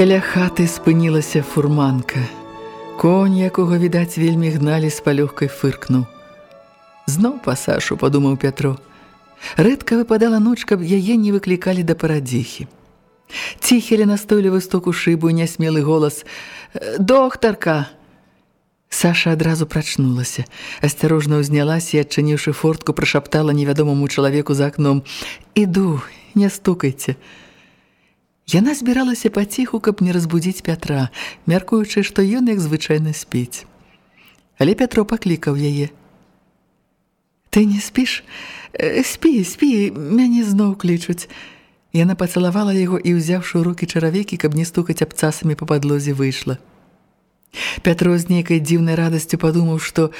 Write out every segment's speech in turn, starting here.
Каля хаты спынілася фурманка. Конь, якога, відаць, вельмі гналі з палёгкай фыркнуў. Зноў па Сашу, падумаў Пятро. Рэдка выпадала ноч, каб яе не выклікалі да парадзіхі. Ціхелі настойлівы сток у шыбу і нясмелы голас «Доктарка!» Саша адразу прачнулася. Асцярожна ўзнялася і, адчыніўшы фортку, прашаптала невядомаму чалавеку за акном «Іду, не стукайце!» Яна збіралася паціху, каб не разбудзіць Пятра, мяркуючы, што ён як звычайна спіць. Але Пятро паклікаў яе. Ты не спіш? Э, спі, спі, мяне зноў клічуць. Яна пацалавала яго і, ўзяўшы ў рукі чаравекі, каб не стукаць абцасамі па падлозе, выйшла. Пятро з нейкай дзіўнай радасцю падумаў, што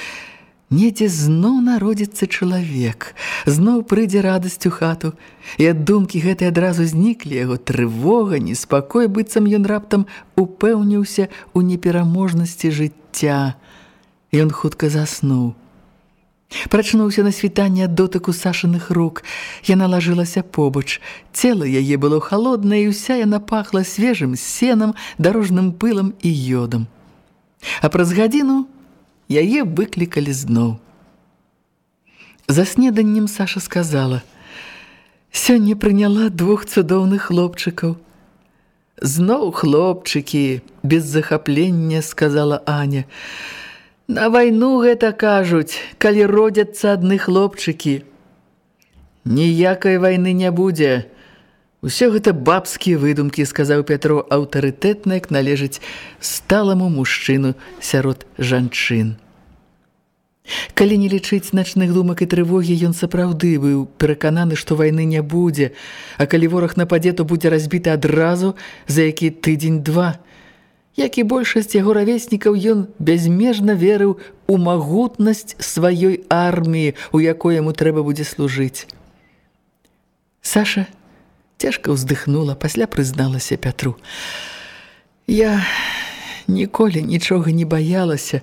Недзе зноў народзіцца чалавек, зноў прыйдзе радасць у хату, і ад думкі гэтай адразу зніклі яго трывога, неспакой, быццам ён раптам упэўніўся ў непераможнасці жыцця. Ён хутка заснуў. Прачнуўся на світанне ад дотыку сашаных рук. Яна лажылася побач. Цела яе было халоднае, і ўся яна пахла свежым сенам, дарожным пылам і ёдам. А праз гадзіну яе выклікалі зноў. За снеданнем Саша сказала: « Сёння прыняла двух цудоўных хлопчыкаў. Зноў хлопчыкі, без захаплення сказала Аня. На вайну гэта кажуць, калі родзяцца адны хлопчыкі. Ніякай вайны не будзе. Усё гэта бабскія выдумкі, сказаў Пятро аўтарытэтна, як належыць сталаму мужчыну сярод жанчын. Калі не лічыць начных думак і трывогі, ён сапраўды быў перакананы, што вайны не будзе, а калі вораг нападзе, то будзе разбіты адразу за які тыдзень-два. Як і большасць яго равеснікаў, ён бязмежна верыў у магутнасць сваёй арміі, у якой яму трэба будзе служыць. Саша цяжка ўздыхнула, пасля прызналася Пятру. Я ніколі нічога не баялася,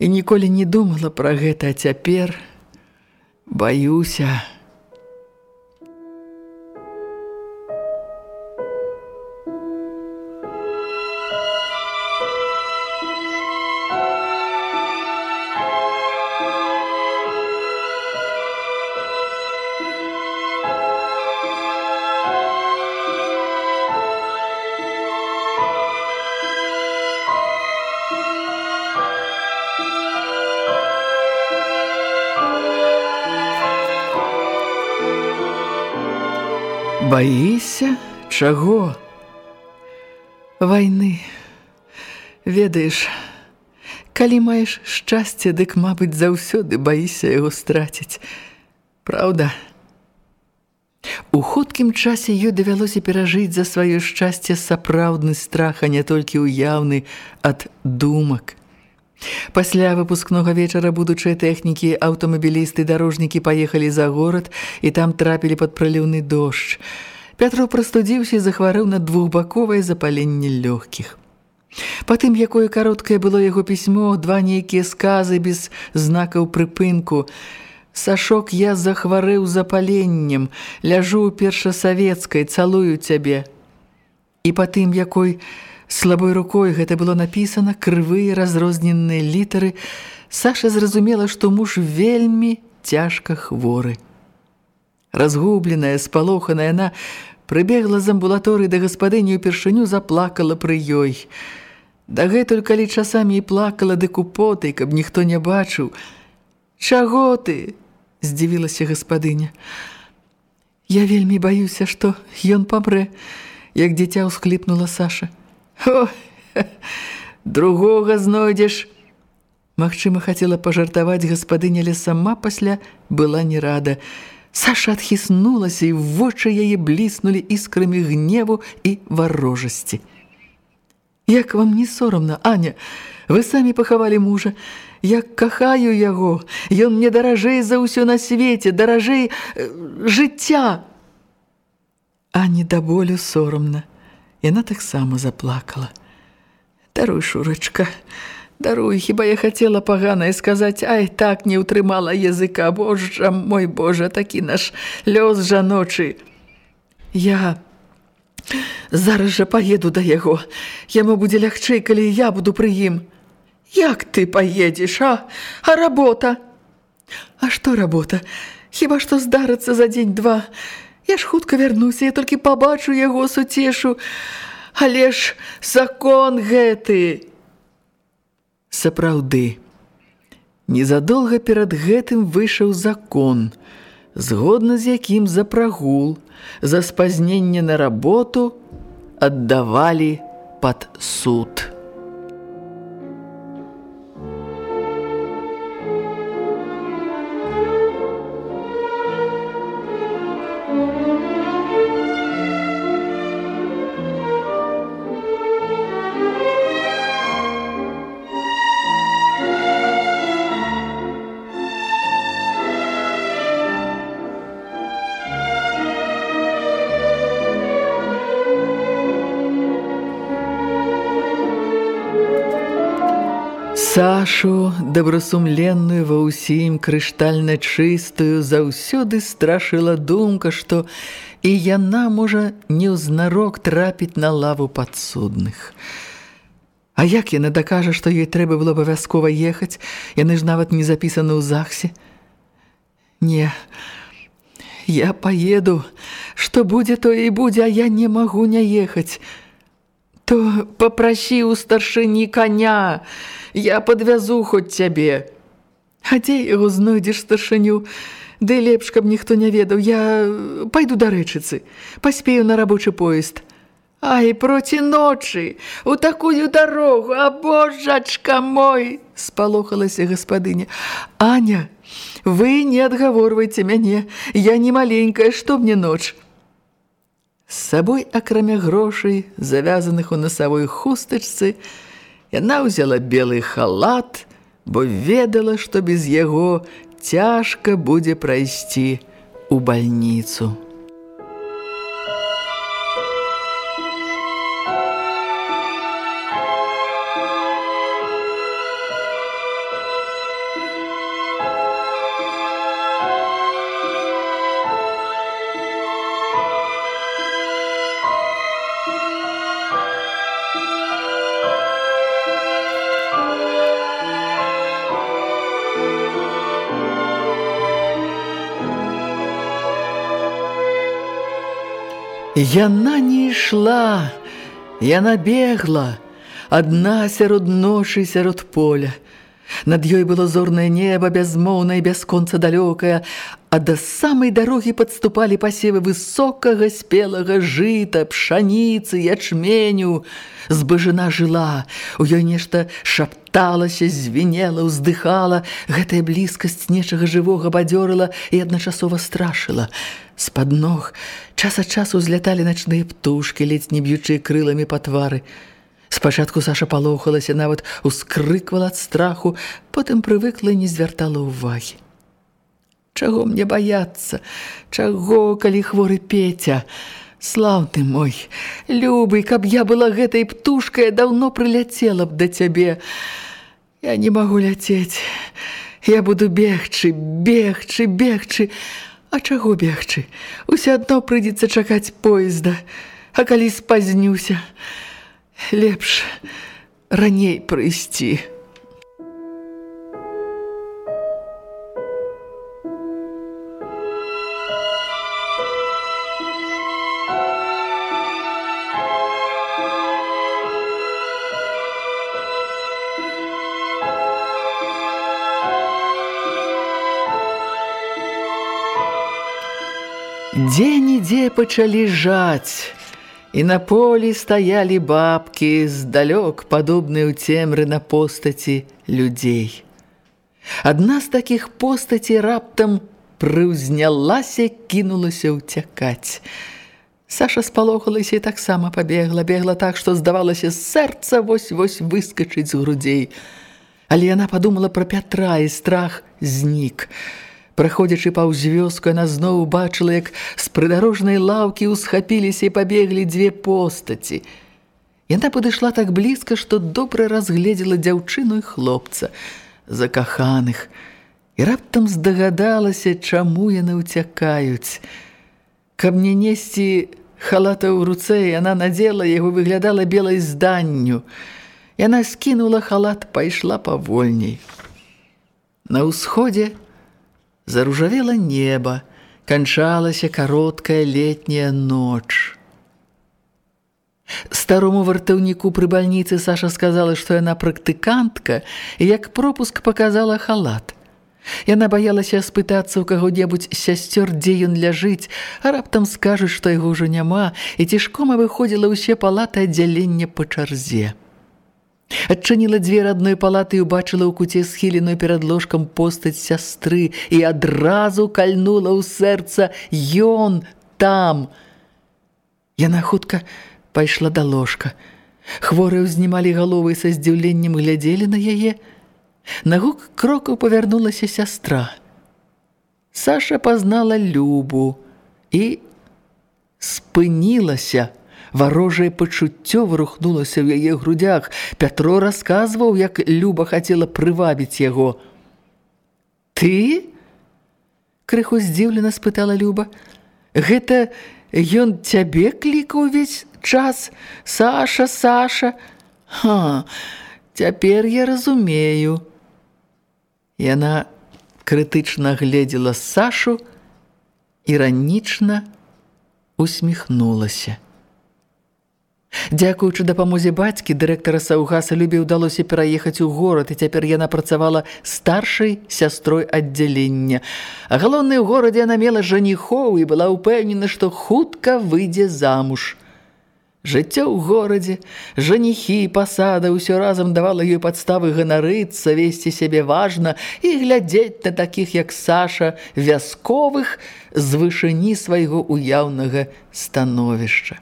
і ніколі не думала пра гэта, а цяпер баюся. Баіся чаго? Вайны. Ведаеш, калі маеш шчасце, дык, мабыць, заўсёды баіся яго страціць. Праўда? У хуткім часе ёй давялося перажыць за сваё шчасце сапраўдны страх, а не толькі ўяўны ад думак. Пасля выпускнога вечара будучыя тэхнікі, аўтамабілісты, дарожнікі паехалі за горад і там трапілі пад праліўны дождж. Пятро прастудзіўся і захварэў на двухбаковае запаленне лёгкіх. Патым, якое кароткае было яго пісьмо, два нейкія сказы без знакаў прыпынку. Сашок, я захварэў запаленнем, ляжу ў першасавецкай, цалую цябе. І патым, якой Слабой рукой гэта было напісана, крывыя разрозненныя літары. Саша зразумела, што муж вельмі цяжка хворы. Разгубленая, спалоханая, яна прыбегла з амбулаторыі да гаспадыні ўпершыню заплакала пры ёй. Дагэтуль, калі часамі і плакала ды купотай, каб ніхто не бачыў. «Чаго ты?» – здзівілася гаспадыня. Я вельмі баюся, што ён памрэ, як дзіця ўскліпнула Саша. О, другога знойдзеш. Магчыма, хацела пажартаваць гаспадыня, але сама пасля была не рада. Саша адхіснулася, і вочы яе бліснулі іскрамі гневу і варожасці. Як вам не сорамна, Аня, вы самі пахавалі мужа. Як кахаю яго, ён мне даражэй за ўсё на свеце, даражэй э, жыцця. Ані да болю сорамна. Яна таксама заплакала. Даруй, Шурачка, даруй, хіба я хацела паганае сказаць, ай, так не ўтрымала языка, Божа, мой Божа, такі наш лёс жаночы. Я зараз жа паеду да яго. Яму будзе лягчэй, калі я буду пры ім. Як ты поедешь, а? А работа? А што работа? Хіба што здарыцца за дзень-два. Я ж хутка вярнуся, я толькі пабачу яго суцешу. Але ж закон гэты. Сапраўды. Незадолга перад гэтым выйшаў закон, згодна з якім за прагул, за спазненне на работу аддавалі пад суд. Сашу, добросумленную ва ўсім крыштальна чыстую, заўсёды страшыла думка, што і яна можа неўзнарок трапіць на лаву падсудных. А як яна дакажа, што ёй трэба было абавязкова ехаць, яны ж нават не запісаны ў захсе? Не, я паеду, што будзе, то і будзе, а я не магу не ехаць. То попрасі ў старшыні коня, Я подвязу хоць цябе. А дзе яго знойдзеш старшыню? Ды лепш, каб ніхто не ведаў, я пайду да рэчыцы, паспею на рабочы поезд. Ай, проці ночы, у такую дарогу, а божачка мой, спалохалася гаспадыня. Аня, вы не адгаворвайце мяне, я не маленькая, што мне ноч? З сабой, акрамя грошай, завязаных у насавой хустачцы, Яна ўзяла белы халат, бо ведала, што без яго цяжка будзе прайсці ў бальніцу. Яна не ішла, яна бегла, адна сярод ночы сярод поля. Над ёй было зорнае неба, бязмоўнае, бясконца далёкае, а да самай дарогі падступалі пасевы высокага спелага жыта, пшаніцы, ячменю. Збажына жыла, у ёй нешта шапталася, звенела, ўздыхала, гэтая блізкасць нечага жывога бадзёрыла і адначасова страшыла. З-пад ног час ад часу зляталі начныя птушкі, ледзь не б'ючыя крыламі па твары. Спачатку Саша палохалася, нават ускрыквала ад страху, потым прывыкла і не звяртала ўвагі. Чаго мне баяцца? Чаго, калі хворы Петя? Слаўны мой, любы, каб я была гэтай птушкай, даўно прыляцела б да цябе. Я не магу ляцець. Я буду бегчы, бегчы, бегчы. А чаго бегчы? Усе адно прыйдзецца чакаць поезда. А калі спазнюся, лепш раней прыйсці. Дзе-нідзе пачалі жаць, і на полі стаялі бабкі, здалёк падобныя ў цемры на постаці людзей. Адна з такіх постаці раптам прыўзнялася, кінулася ўцякаць. Саша спалохалася і таксама пабегла, бегла так, што здавалася, сэрца вось-вось выскачыць з грудзей. Але яна падумала пра Пятра, і страх знік. Праходзячы паўз вёску, яна зноў бачыла, як з прыдарожнай лаўкі ўсхапіліся і пабеглі дзве постаці. Яна падышла так блізка, што добра разгледзела дзяўчыну і хлопца, закаханых, і раптам здагадалася, чаму яны ўцякаюць. Каб не несці халата ў руцэ, яна надзела яго выглядала белай зданню. Яна скінула халат, пайшла павольней. На ўсходзе заружавела неба, канчалася кароткая летняя ноч. Старому вартаўніку пры бальніцы Саша сказала, што яна практыкантка, і як пропуск паказала халат – Яна баялася спытацца ў каго-небудзь сясцёр, дзе ён ляжыць, а раптам скажуць, што яго ўжо няма, і цішкома выходзіла ўсе палаты аддзялення па чарзе. Адчыніла дзвер адной палаты і ўбачыла ў куце схіленую перад ложкам постаць сястры і адразу кальнула ў сэрца «Ён там!». Яна хутка пайшла да ложка. Хворыя ўзнімалі галовы са здзіўленнем глядзелі на яе – На гук крокаў павярнулася сястра. Саша пазнала Любу і спынілася. Варожае пачуццё вырухнулася ў яе грудях. Пятро расказваў, як Люба хацела прывабіць яго. «Ты?» – крыху здзіўлена спытала Люба. «Гэта ён цябе клікаў увесь час? Саша, Саша?» «Ха, цяпер я разумею». Яна крытычна гледзела Сашу, іранічна усміхнулася. Дзякуючы дапамозе бацькі, дырэктара Саўгаса Любе ўдалося пераехаць у горад, і цяпер яна працавала старшай сястрой аддзялення. А галоўнай у горадзе яна мела жаніхоў і была ўпэўнена, што хутка выйдзе замуж. Жыццё ў горадзе, жаніхі і пасада ўсё разам давала ёй падставы ганарыцца, весці сябе важна і глядзець на такіх, як Саша, вясковых з вышыні свайго уяўнага становішча.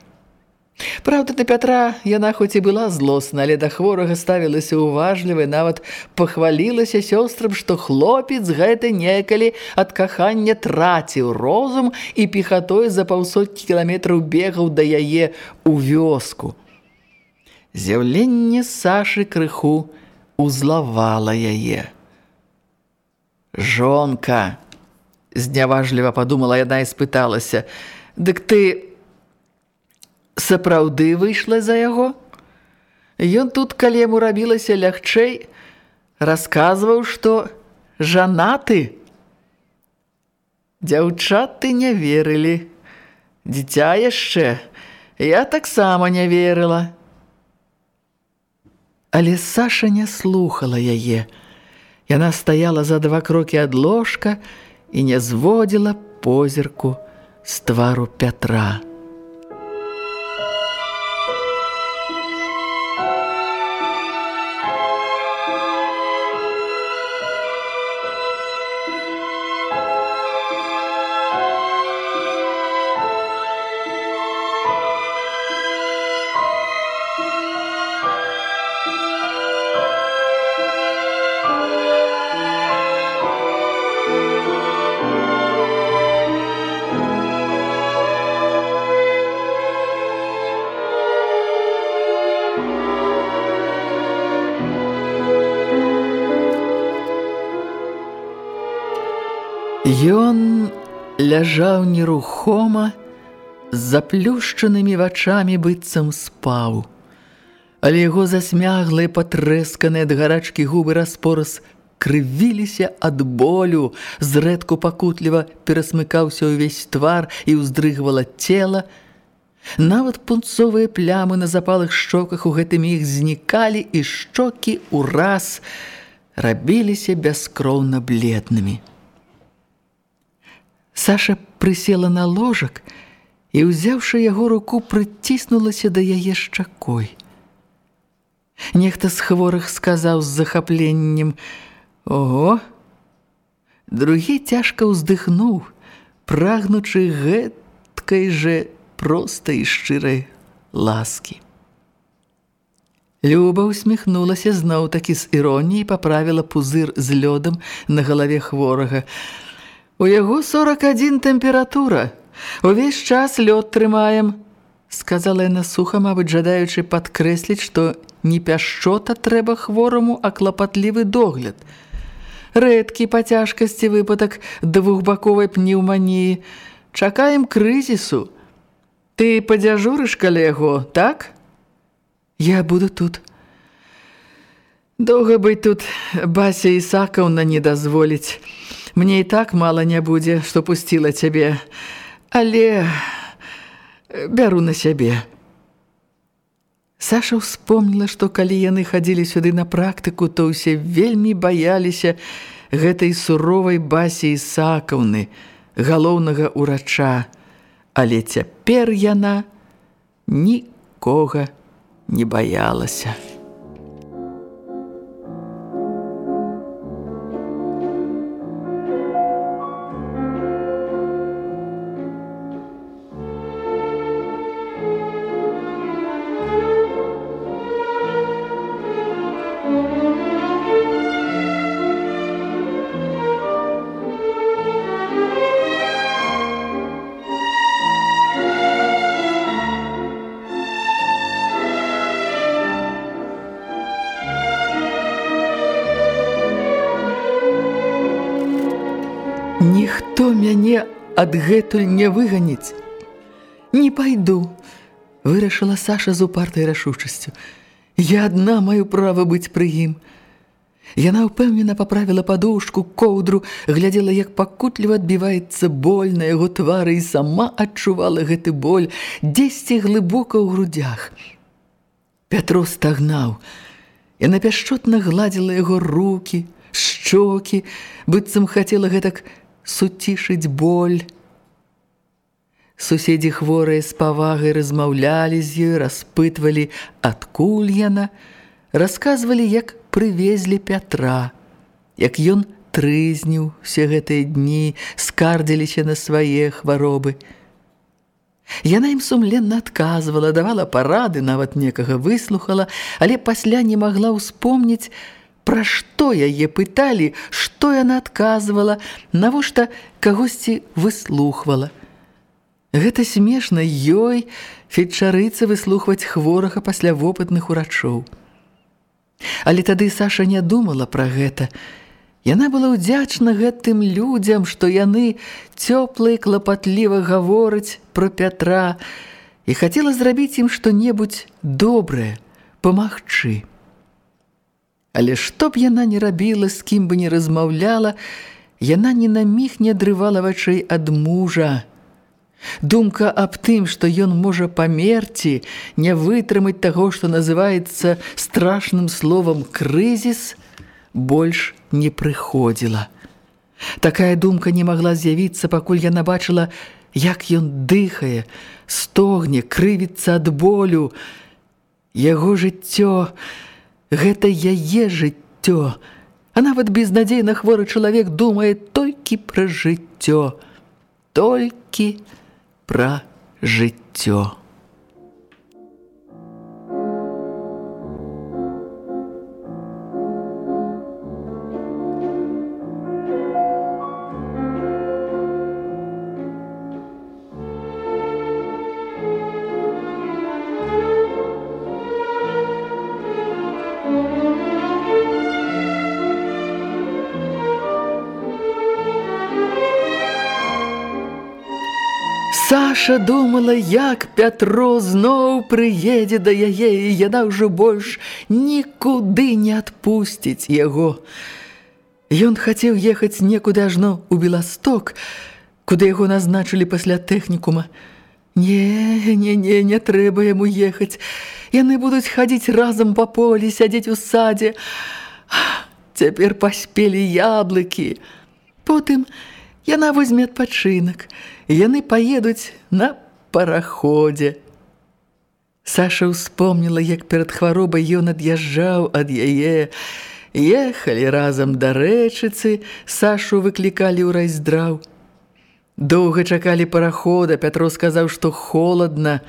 Праўда, да Пятра яна хоць і была злосна, але да хворага ставілася ўважлівай, нават пахвалілася сёстрам, што хлопец гэты некалі ад кахання траціў розум і пехатой за паўсоткі кіламетраў бегаў да яе ў вёску. З'яўленне Сашы крыху узлавала яе. «Жонка!» – зняважліва падумала яна і спыталася. «Дык ты сапраўды выйшла за яго. Ён тут, калі яму рабілася лягчэй, расказваў, што жанаты. Дзяўчаты не верылі. Дзіця яшчэ, я таксама не верыла. Але Саша не слухала яе. Яна стаяла за два крокі ад ложка і не зводзіла позірку з твару Пятра. Ляжаў нерухома, з заплюшчанымі вачамі быццам спаў. Але яго засмяглыя патрэсканыя ад гарачкі губы распораз крывіліся ад болю, зрэдку пакутліва перасмыкаўся ўвесь твар і ўздрыгвала цела. Нават пунцовыя плямы на запалых шчоках у гэтым іх знікалі, і шчокі ўраз рабіліся бяскроўна бледнымі. Саша прысела на ложак і, узяўшы яго руку, прыціснулася да яе шчакой. Нехта з хворых сказаў з захапленнем: « Ого! Другі цяжка ўздыхнуў, прагнучы гэткай жа простай і шчырай ласкі. Люба усміхнулася зноў такі з іроніяй паправіла пузыр з лёдам на галаве хворага. У яго 41 тэмпература. Увесь час лёд трымаем, сказала яна суха, мабыць, жадаючы падкрэсліць, што не пяшчота трэба хвораму, а клапатлівы догляд. Рэдкі па цяжкасці выпадак двухбаковай пнеўманіі. Чакаем крызісу. Ты падзяжурыш каля яго, так? Я буду тут. Доўга быць тут Бася Ісакаўна не дазволіць. Мне і так мала не будзе, што пусціла цябе. Але бяру на сябе. Саша ўспомніла, што калі яны хадзілі сюды на практыку, то ўсе вельмі баяліся гэтай суровай Басі Ісакаўны, галоўнага ўрача. Але цяпер яна нікога не баялася. Адгэтуль не выганіць. Не пайду, вырашыла Саша з упартай рашучасцю. Я адна маю права быць пры ім. Яна ўпэўнена паправіла падушку, коўдру, глядзела, як пакутліва адбіваецца боль на яго твары і сама адчувала гэты боль дзесьці глыбока ў грудях. Пятро стагнаў. Яна пяшчотна гладзіла яго рукі, шчокі, быццам хацела гэтак суцішыць боль. Суседзі хворыя з павагай размаўлялі з ёй, распытвалі, адкуль яна, расказвалі, як прывезлі Пятра, як ён трызніў усе гэтыя дні, скардзіліся на свае хваробы. Яна ім сумленна адказвала, давала парады, нават некага выслухала, але пасля не магла ўспомніць, Пра што яе пыталі, што яна адказвала, навошта кагосьці выслухвала. Гэта смешна ёй фельчарыцы выслухваць хворага пасля вопытных урачоў. Але тады Саша не думала пра гэта. Яна была ўдзячна гэтым людзям, што яны цёпла і клапатліва гавораць пра Пятра і хацела зрабіць ім што-небудзь добрае, памагчы. Але што б яна не рабіла, з кім бы не размаўляла, яна ні на міг не адрывала вачэй ад мужа. Думка аб тым, што ён можа памерці, не вытрымаць таго, што называецца страшным словам крызіс, больш не прыходзіла. Такая думка не магла з'явіцца, пакуль яна бачыла, як ён дыхае, стогне, крывіцца ад болю. Яго жыццё гэта яе жыццё. А нават безнадзейна хворы чалавек думае толькі пра жыццё, толькі пра жыццё. Саша думала, як Пятро зноў прыедзе да яе, і яна ўжо больш нікуды не адпусціць яго. Ён хацеў ехаць некуды ажно ў Беласток, куды яго назначылі пасля тэхнікума. Не, не, не, не трэба яму ехаць. Яны будуць хадзіць разам па полі, сядзець у садзе. Цяпер паспелі яблыкі. Потым Яна возьме адпачынак, і яны паедуць на параходзе. Саша ўспомніла, як перад хваробай ён ад'язджаў ад яе. Ехалі разам да рэчыцы, Сашу выклікалі ў райздраў. Доўга чакалі парахода, Пятро сказаў, што холадна.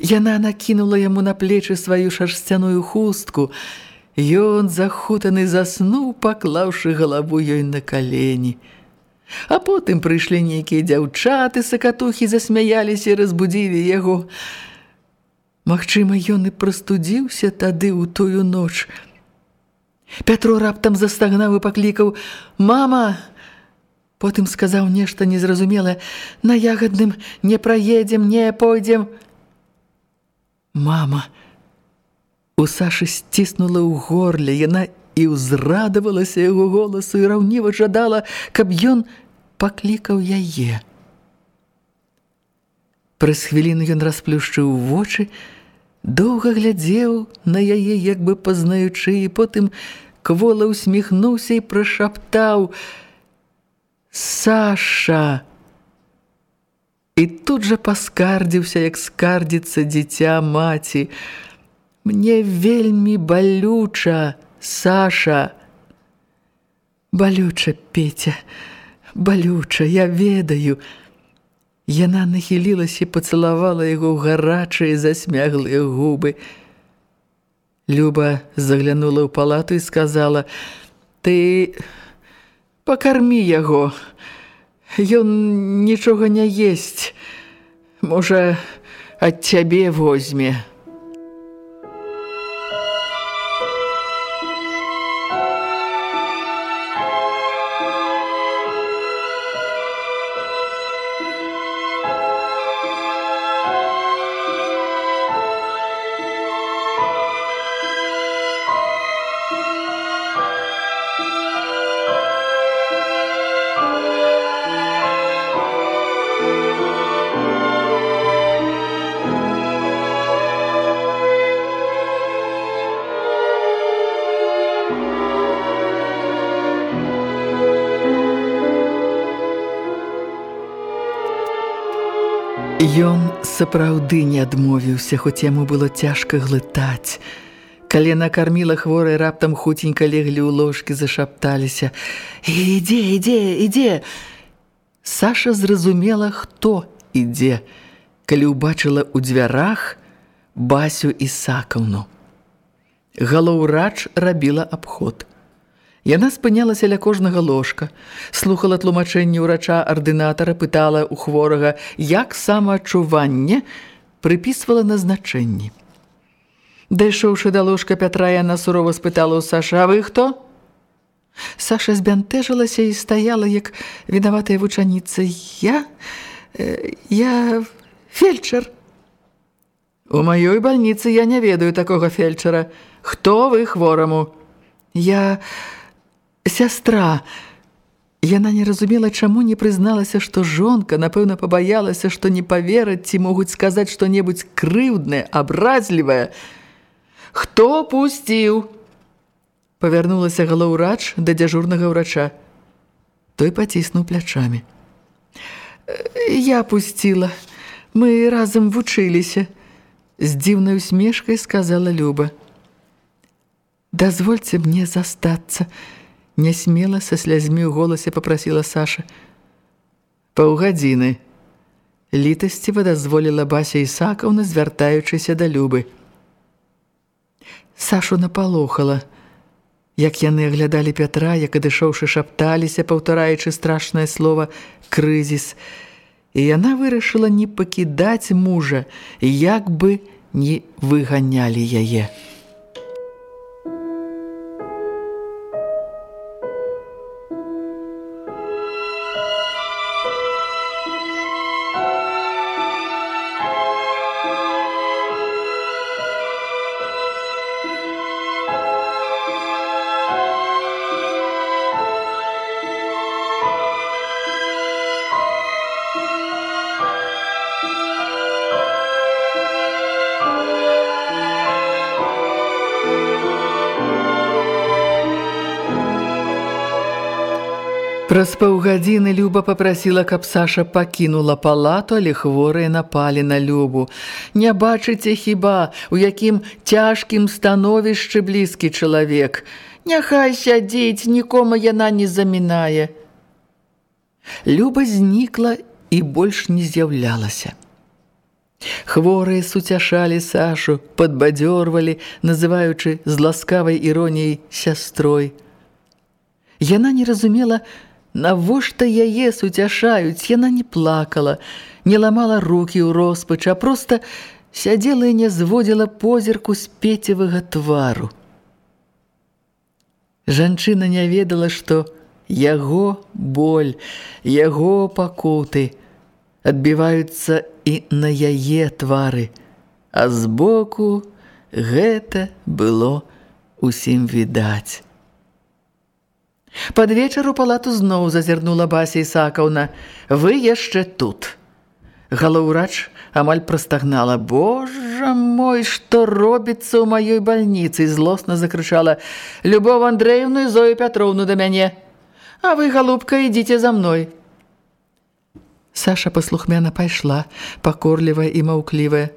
Яна накінула яму на плечы сваю шарсцяную хустку. Ён захутаны заснуў, паклаўшы галаву ёй на калені. А потым прыйшлі нейкія дзяўчаты, сакатухі засмяяліся і разбудзілі яго. Магчыма, ён і прастудзіўся тады ў тую ноч. Пятро раптам застагнаў і паклікаў: «Мама!» Потым сказаў нешта незразумелае: «На ягадным не праедзем, не пойдзем». «Мама!» У Сашы сціснула ў горле, яна і ўзрадавалася яго голасу і раўніва жадала, каб ён паклікаў яе. Праз хвіліну ён расплюшчыў вочы, доўга глядзеў на яе, як бы пазнаючы, і потым квола усміхнуўся і прашаптаў: «Саша!» І тут жа паскардзіўся, як скардзіцца дзіця маці. «Мне вельмі балюча, Саша!» «Балюча, Петя!» балюча, я ведаю. Яна нахілілася і пацалавала яго гарачыя засмяглыя губы. Люба заглянула ў палату і сказала: « Ты пакармі яго. Ён нічога не есць. Можа, ад цябе возьме. Сапраўды не адмовіўся, хоць яму было цяжка глытаць. Калі накарміла хворай, раптам хуценька леглі ў ложкі, зашапталіся: « Ідзе, ідзе, ідзе! Саша зразумела, хто ідзе, калі ўбачыла ў дзвярах Басю і Сакаўну. Галоўрач рабіла абход. Яна спынялася ля кожнага ложка, слухала тлумачэнне ўрача ардынатара, пытала ў хворага, як самаадчуванне прыпісвала назначэнні. Дайшоўшы да ложка Пятра, яна сурова спытала ў Саша: «А вы хто?» Саша збянтэжылася і стаяла, як вінаватая вучаніца. «Я... Э, я... фельчар». «У маёй бальніцы я не ведаю такога фельчара. Хто вы хвораму?» «Я...» сястра. Яна не разумела, чаму не прызналася, што жонка, напэўна, пабаялася, што не павераць ці могуць сказаць што-небудзь крыўднае, абразлівае. Хто пусціў? Павярнулася галаўрач да дзяжурнага ўрача. Той паціснуў плячамі. Я пусціла. Мы разам вучыліся. З дзіўнай усмешкай сказала Люба. Дазвольце мне застацца. Нясмела са слязьмі ў голасе папрасіла Саша. Паўгадзіны. Літасці дазволіла Бася Ісакаўна, звяртаючыся да Любы. Сашу напалохала, як яны аглядалі Пятра, як адышоўшы шапталіся, паўтараючы страшнае слова «крызіс». І яна вырашыла не пакідаць мужа, як бы не выганялі яе. Праз паўгадзіны Люба попрасіла, каб Саша пакінула палату, але хворыя напалі на Любу. Не бачыце хіба, у якім цяжкім становішчы блізкі чалавек. Няхай сядзіць, нікому яна не замінае. Люба знікла і больш не з'яўлялася. Хворыя суцяшалі Сашу, падбадзёрвалі, называючы з ласкавай іроніяй сястрой. Яна не разумела, навошта яе суцяшаюць, яна не плакала, не ламала рукі ў роспач, а проста сядзела і не зводзіла позірку з пецевага твару. Жанчына не ведала, што яго боль, яго пакуты адбіваюцца і на яе твары, а збоку гэта было усім відаць. Пад вечар у палату зноў зазірнула Бася Ісакаўна. Вы яшчэ тут. Галаўрач амаль прастагнала: « Божа мой, што робіцца ў маёй бальніцы, злосна закрычала: « Любов Андрэевну і Зою Пятроўну да мяне. А вы, галубка, ідзіце за мной. Саша паслухмяна пайшла, пакорлівая і маўклівая.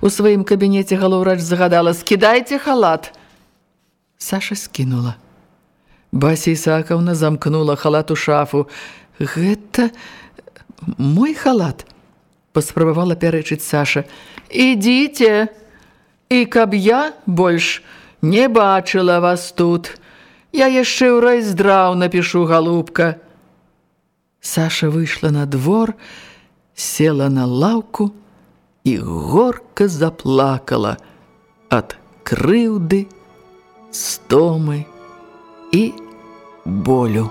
У сваім кабінеце галаўрач загадала: « Скідайце халат. Саша скінула. Бася Ісакаўна замкнула халат у шафу. Гэта мой халат, паспрабавала пярэчыць Саша. Ідзіце, і каб я больш не бачыла вас тут. Я яшчэ ў райздраў напішу галубка. Саша выйшла на двор, села на лаўку і горка заплакала ад крыўды, стомы і болю.